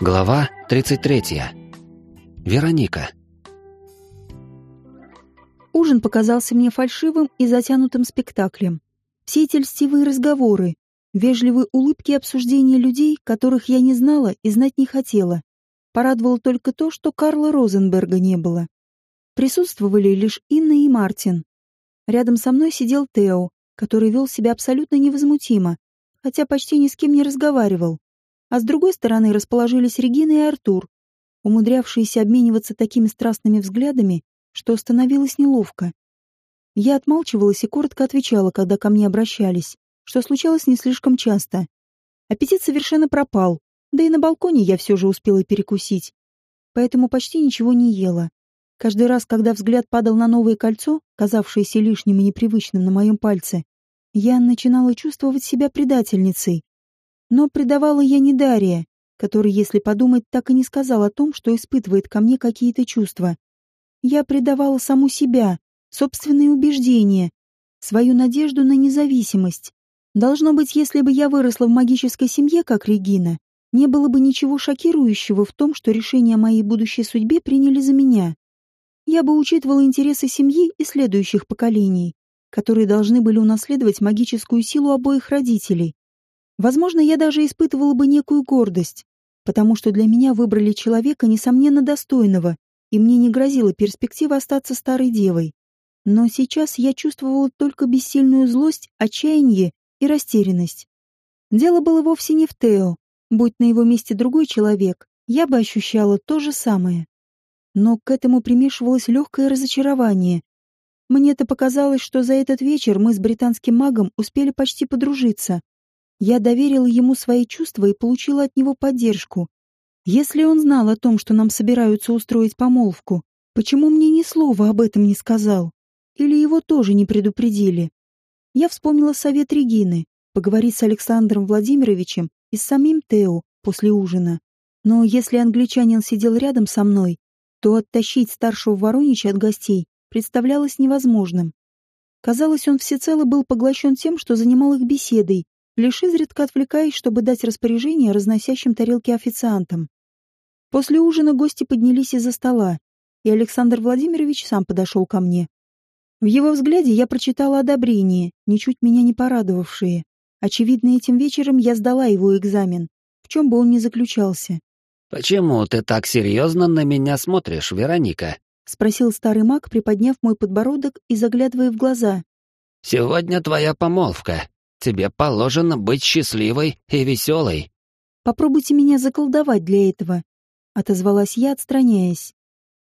Глава 33. Вероника. Ужин показался мне фальшивым и затянутым спектаклем. Все эти льстивые разговоры, вежливые улыбки и обсуждения людей, которых я не знала и знать не хотела. Порадовало только то, что Карла Розенберга не было. Присутствовали лишь Инна и Мартин. Рядом со мной сидел Тео, который вел себя абсолютно невозмутимо, хотя почти ни с кем не разговаривал а с другой стороны расположились Регина и Артур, умудрявшиеся обмениваться такими страстными взглядами, что становилось неловко. Я отмалчивалась и коротко отвечала, когда ко мне обращались, что случалось не слишком часто. Аппетит совершенно пропал, да и на балконе я все же успела перекусить, поэтому почти ничего не ела. Каждый раз, когда взгляд падал на новое кольцо, казавшееся лишним и непривычным на моем пальце, я начинала чувствовать себя предательницей, но предавала я не Дария, который, если подумать, так и не сказал о том, что испытывает ко мне какие-то чувства. Я предавала саму себя, собственные убеждения, свою надежду на независимость. Должно быть, если бы я выросла в магической семье, как Регина, не было бы ничего шокирующего в том, что решение о моей будущей судьбе приняли за меня. Я бы учитывала интересы семьи и следующих поколений, которые должны были унаследовать магическую силу обоих родителей. Возможно, я даже испытывала бы некую гордость, потому что для меня выбрали человека, несомненно, достойного, и мне не грозила перспектива остаться старой девой. Но сейчас я чувствовала только бессильную злость, отчаяние и растерянность. Дело было вовсе не в Тео. Будь на его месте другой человек, я бы ощущала то же самое. Но к этому примешивалось легкое разочарование. Мне-то показалось, что за этот вечер мы с британским магом успели почти подружиться, я доверила ему свои чувства и получила от него поддержку. Если он знал о том, что нам собираются устроить помолвку, почему мне ни слова об этом не сказал? Или его тоже не предупредили? Я вспомнила совет Регины, поговорить с Александром Владимировичем и с самим Тео после ужина. Но если англичанин сидел рядом со мной, то оттащить старшего Воронича от гостей представлялось невозможным. Казалось, он всецело был поглощен тем, что занимал их беседой, лишь изредка отвлекаясь, чтобы дать распоряжение разносящим тарелки официантам. После ужина гости поднялись из-за стола, и Александр Владимирович сам подошел ко мне. В его взгляде я прочитала одобрение, ничуть меня не порадовавшее. Очевидно, этим вечером я сдала его экзамен, в чем бы он ни заключался. «Почему ты так серьезно на меня смотришь, Вероника?» — спросил старый маг, приподняв мой подбородок и заглядывая в глаза. «Сегодня твоя помолвка. Тебе положено быть счастливой и веселой. Попробуйте меня заколдовать для этого, отозвалась я, отстраняясь.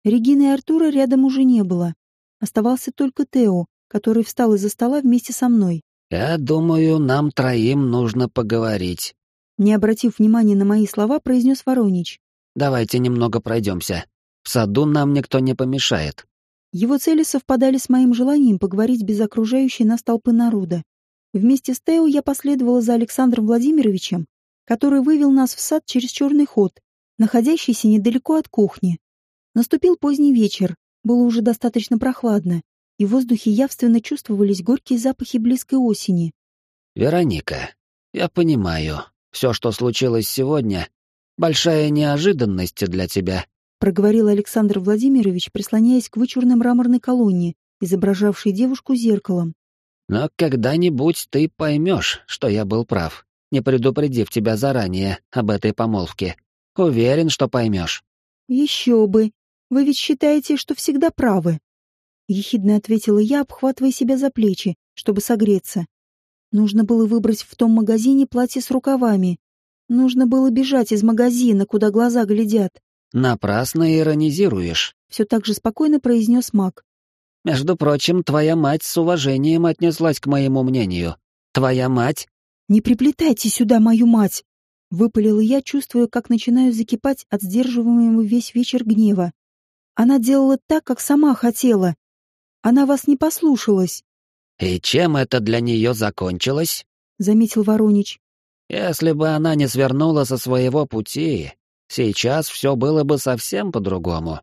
Регины и Артура рядом уже не было. Оставался только Тео, который встал из-за стола вместе со мной. Я думаю, нам троим нужно поговорить. Не обратив внимания на мои слова, произнес Воронич. Давайте немного пройдемся. В саду нам никто не помешает. Его цели совпадали с моим желанием поговорить без окружающей нас толпы народа. Вместе с Тео я последовала за Александром Владимировичем, который вывел нас в сад через черный ход, находящийся недалеко от кухни. Наступил поздний вечер, было уже достаточно прохладно, и в воздухе явственно чувствовались горькие запахи близкой осени. «Вероника, я понимаю, все, что случилось сегодня, большая неожиданность для тебя», проговорил Александр Владимирович, прислоняясь к вычурной мраморной колонне, изображавшей девушку зеркалом. Но когда-нибудь ты поймешь, что я был прав, не предупредив тебя заранее об этой помолвке. Уверен, что поймешь. Еще бы. Вы ведь считаете, что всегда правы. Ехидно ответила я, обхватывая себя за плечи, чтобы согреться. Нужно было выбрать в том магазине платье с рукавами. Нужно было бежать из магазина, куда глаза глядят. Напрасно иронизируешь. Все так же спокойно произнес маг. Между прочим, твоя мать с уважением отнеслась к моему мнению. Твоя мать...» «Не приплетайте сюда мою мать!» Выпалила я, чувствуя, как начинаю закипать от сдерживаемого весь вечер гнева. Она делала так, как сама хотела. Она вас не послушалась. «И чем это для нее закончилось?» — заметил Воронич. «Если бы она не свернула со своего пути, сейчас все было бы совсем по-другому.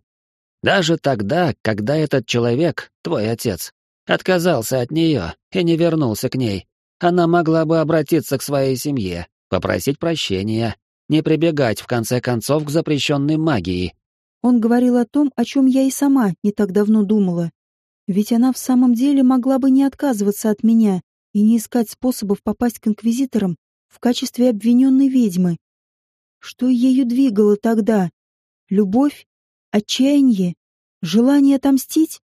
Даже тогда, когда этот человек, твой отец, отказался от нее и не вернулся к ней, она могла бы обратиться к своей семье, попросить прощения, не прибегать в конце концов к запрещенной магии. Он говорил о том, о чем я и сама не так давно думала. Ведь она в самом деле могла бы не отказываться от меня и не искать способов попасть к инквизиторам в качестве обвиненной ведьмы. Что ею двигало тогда? Любовь? Отчаяние? Желание отомстить?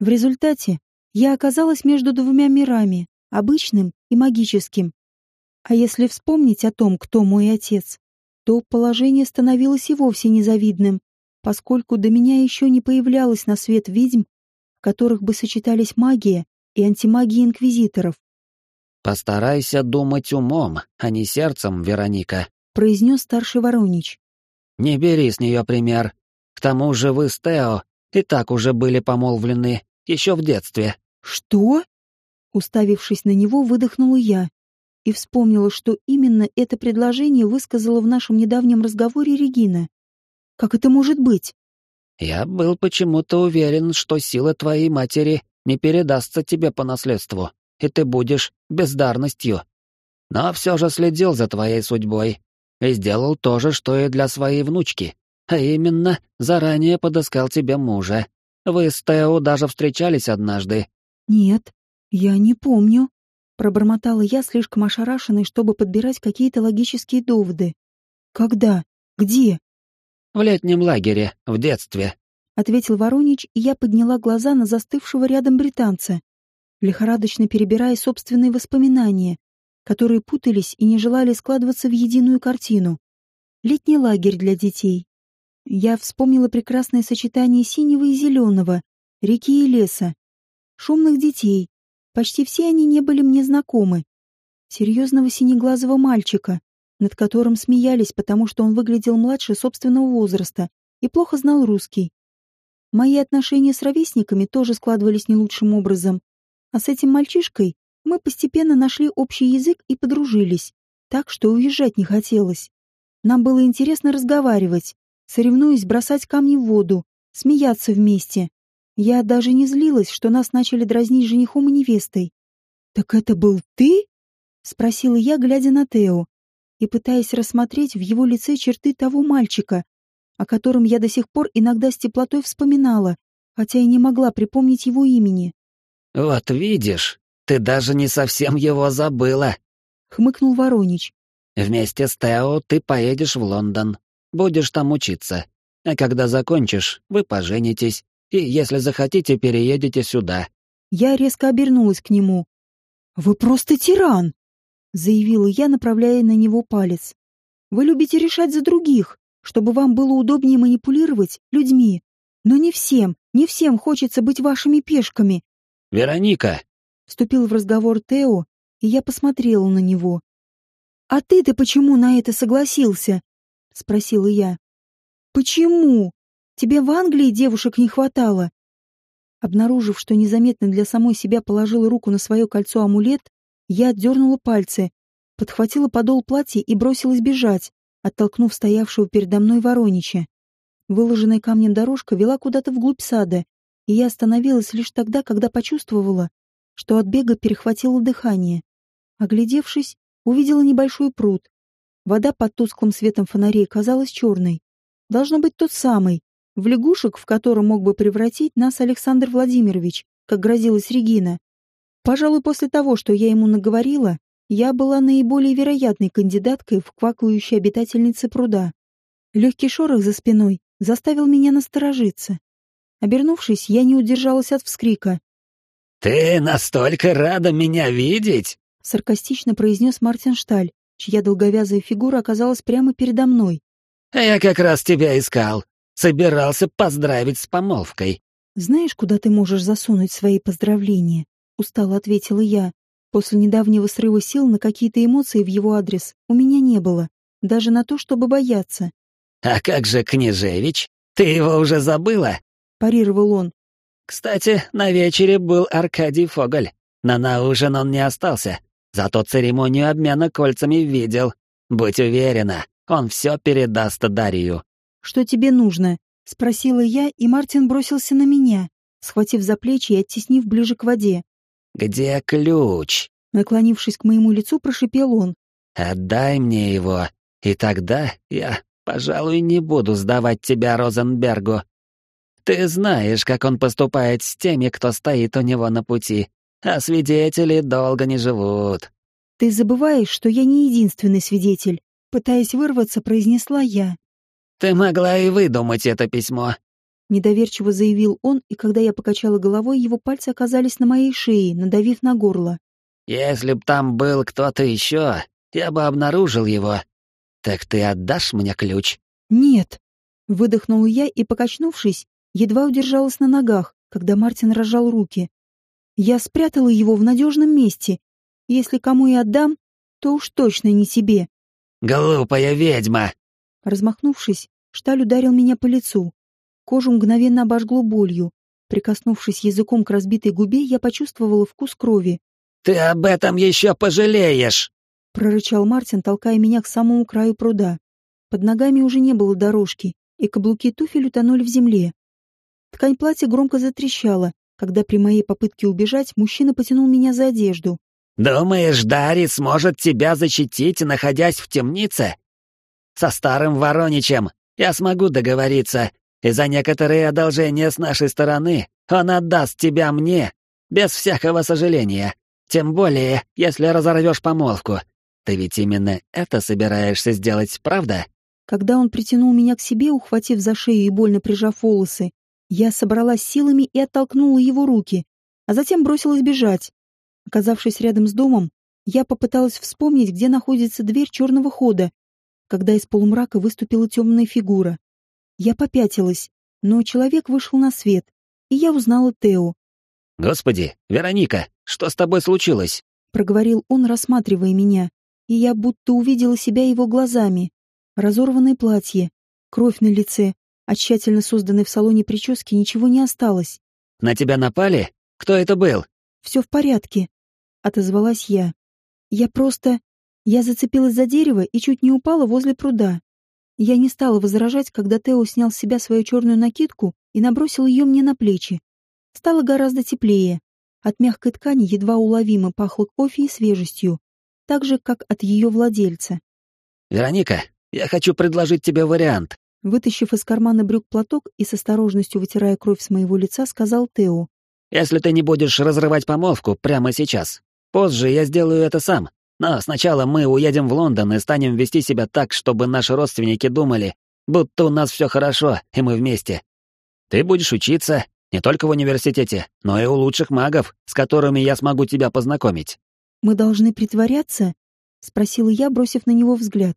В результате я оказалась между двумя мирами, обычным и магическим. А если вспомнить о том, кто мой отец, то положение становилось и вовсе незавидным, поскольку до меня еще не появлялось на свет ведьм, в которых бы сочетались магия и антимагия инквизиторов. «Постарайся думать умом, а не сердцем, Вероника», — произнес старший Воронич. «Не бери с нее пример. К тому же вы с Тео и так уже были помолвлены, еще в детстве». «Что?» Уставившись на него, выдохнула я и вспомнила, что именно это предложение высказала в нашем недавнем разговоре Регина. «Как это может быть?» «Я был почему-то уверен, что сила твоей матери не передастся тебе по наследству, и ты будешь бездарностью. Но все же следил за твоей судьбой и сделал то же, что и для своей внучки, а именно заранее подыскал тебе мужа. Вы с Тео даже встречались однажды. Нет, я не помню. Пробормотала я, слишком ошарашенной, чтобы подбирать какие-то логические доводы. Когда? Где? В летнем лагере, в детстве. Ответил Воронич, и я подняла глаза на застывшего рядом британца лихорадочно перебирая собственные воспоминания, которые путались и не желали складываться в единую картину. Летний лагерь для детей. Я вспомнила прекрасное сочетание синего и зеленого, реки и леса, шумных детей. Почти все они не были мне знакомы. Серьезного синеглазого мальчика, над которым смеялись, потому что он выглядел младше собственного возраста и плохо знал русский. Мои отношения с ровесниками тоже складывались не лучшим образом. А с этим мальчишкой мы постепенно нашли общий язык и подружились, так что уезжать не хотелось. Нам было интересно разговаривать, соревнуясь бросать камни в воду, смеяться вместе. Я даже не злилась, что нас начали дразнить женихом и невестой. «Так это был ты?» — спросила я, глядя на Тео и пытаясь рассмотреть в его лице черты того мальчика, о котором я до сих пор иногда с теплотой вспоминала, хотя и не могла припомнить его имени. «Вот видишь, ты даже не совсем его забыла», — хмыкнул Воронич. «Вместе с Тео ты поедешь в Лондон, будешь там учиться, а когда закончишь, вы поженитесь, и, если захотите, переедете сюда». Я резко обернулась к нему. «Вы просто тиран!» — заявила я, направляя на него палец. «Вы любите решать за других, чтобы вам было удобнее манипулировать людьми. Но не всем, не всем хочется быть вашими пешками, «Вероника!» — вступил в разговор Тео, и я посмотрела на него. «А ты-то почему на это согласился?» — спросила я. «Почему? Тебе в Англии девушек не хватало?» Обнаружив, что незаметно для самой себя положила руку на свое кольцо-амулет, я отдернула пальцы, подхватила подол платья и бросилась бежать, оттолкнув стоявшего передо мной Воронича. Выложенная камнем дорожка вела куда-то вглубь сада, и я остановилась лишь тогда, когда почувствовала, что от бега перехватило дыхание. Оглядевшись, увидела небольшой пруд. Вода под тусклым светом фонарей казалась черной. Должно быть тот самый, в лягушек, в котором мог бы превратить нас Александр Владимирович, как грозилась Регина. Пожалуй, после того, что я ему наговорила, я была наиболее вероятной кандидаткой в квакающей обитательнице пруда. Легкий шорох за спиной заставил меня насторожиться. Обернувшись, я не удержалась от вскрика. «Ты настолько рада меня видеть?» — саркастично произнес Мартин Шталь, чья долговязая фигура оказалась прямо передо мной. «А я как раз тебя искал. Собирался поздравить с помолвкой». «Знаешь, куда ты можешь засунуть свои поздравления?» — устало ответила я. После недавнего срыва сил на какие-то эмоции в его адрес у меня не было, даже на то, чтобы бояться. «А как же Княжевич? Ты его уже забыла?» — парировал он. «Кстати, на вечере был Аркадий Фоголь, но на ужин он не остался, зато церемонию обмена кольцами видел. Будь уверена, он все передаст Дарью». «Что тебе нужно?» — спросила я, и Мартин бросился на меня, схватив за плечи и оттеснив ближе к воде. «Где ключ?» Наклонившись к моему лицу, прошипел он. «Отдай мне его, И тогда я, пожалуй, не буду сдавать тебя Розенбергу. Ты знаешь, как он поступает с теми, кто стоит у него на пути, а свидетели долго не живут. Ты забываешь, что я не единственный свидетель. Пытаясь вырваться, произнесла я. Ты могла и выдумать это письмо. Недоверчиво заявил он, и когда я покачала головой, его пальцы оказались на моей шее, надавив на горло. Если б там был кто-то еще, я бы обнаружил его. Так ты отдашь мне ключ? Нет. Выдохнула я и, покачнувшись, едва удержалась на ногах, когда Мартин разжал руки. Я спрятала его в надежном месте. Если кому и отдам, то уж точно не себе. Глупая ведьма! Размахнувшись, Шталь ударил меня по лицу. Кожу мгновенно обожгло болью. Прикоснувшись языком к разбитой губе, я почувствовала вкус крови. «Ты об этом еще пожалеешь!» — прорычал Мартин, толкая меня к самому краю пруда. Под ногами уже не было дорожки, и каблуки туфель утонули в земле. Ткань платья громко затрещала, когда при моей попытке убежать мужчина потянул меня за одежду. «Думаешь, Дарри сможет тебя защитить, находясь в темнице? Со старым Вороничем я смогу договориться, и за некоторые одолжения с нашей стороны он отдаст тебя мне, без всякого сожаления. Тем более, если разорвешь помолвку. Ты ведь именно это собираешься сделать, правда?» Когда он притянул меня к себе, ухватив за шею и больно прижав волосы, я собралась силами и оттолкнула его руки, а затем бросилась бежать. Оказавшись рядом с домом, я попыталась вспомнить, где находится дверь черного хода, когда из полумрака выступила темная фигура. Я попятилась, но человек вышел на свет, и я узнала Тео. «Господи, Вероника, что с тобой случилось?» — проговорил он, рассматривая меня, и я будто увидела себя его глазами. Разорванное платье, кровь на лице, от тщательно созданной в салоне прически ничего не осталось. «На тебя напали? Кто это был?» «Все в порядке», — отозвалась я. «Я просто... Я зацепилась за дерево и чуть не упала возле пруда. Я не стала возражать, когда Тео снял с себя свою черную накидку и набросил ее мне на плечи. Стало гораздо теплее. От мягкой ткани едва уловимо пахло кофе и свежестью, так же, как от ее владельца. «Вероника, я хочу предложить тебе вариант», Вытащив из кармана брюк платок и с осторожностью вытирая кровь с моего лица, сказал Тео. «Если ты не будешь разрывать помолвку прямо сейчас, позже я сделаю это сам. Но сначала мы уедем в Лондон и станем вести себя так, чтобы наши родственники думали, будто у нас все хорошо, и мы вместе. Ты будешь учиться не только в университете, но и у лучших магов, с которыми я смогу тебя познакомить». «Мы должны притворяться?» — спросила я, бросив на него взгляд.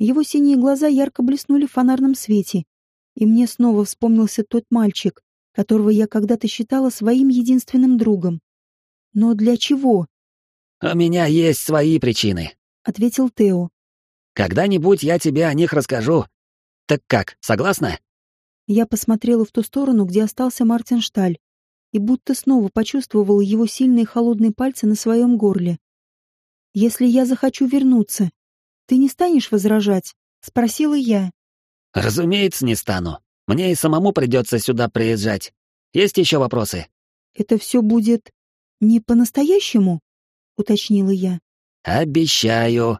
Его синие глаза ярко блеснули в фонарном свете, и мне снова вспомнился тот мальчик, которого я когда-то считала своим единственным другом. Но для чего? «У меня есть свои причины», — ответил Тео. «Когда-нибудь я тебе о них расскажу. Так как, согласна?» Я посмотрела в ту сторону, где остался Мартин Шталь, и будто снова почувствовала его сильные холодные пальцы на своем горле. «Если я захочу вернуться, «Ты не станешь возражать?» — спросила я. «Разумеется, не стану. Мне и самому придется сюда приезжать. Есть еще вопросы?» «Это все будет не по-настоящему?» — уточнила я. «Обещаю».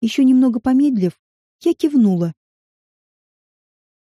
Еще немного помедлив, я кивнула.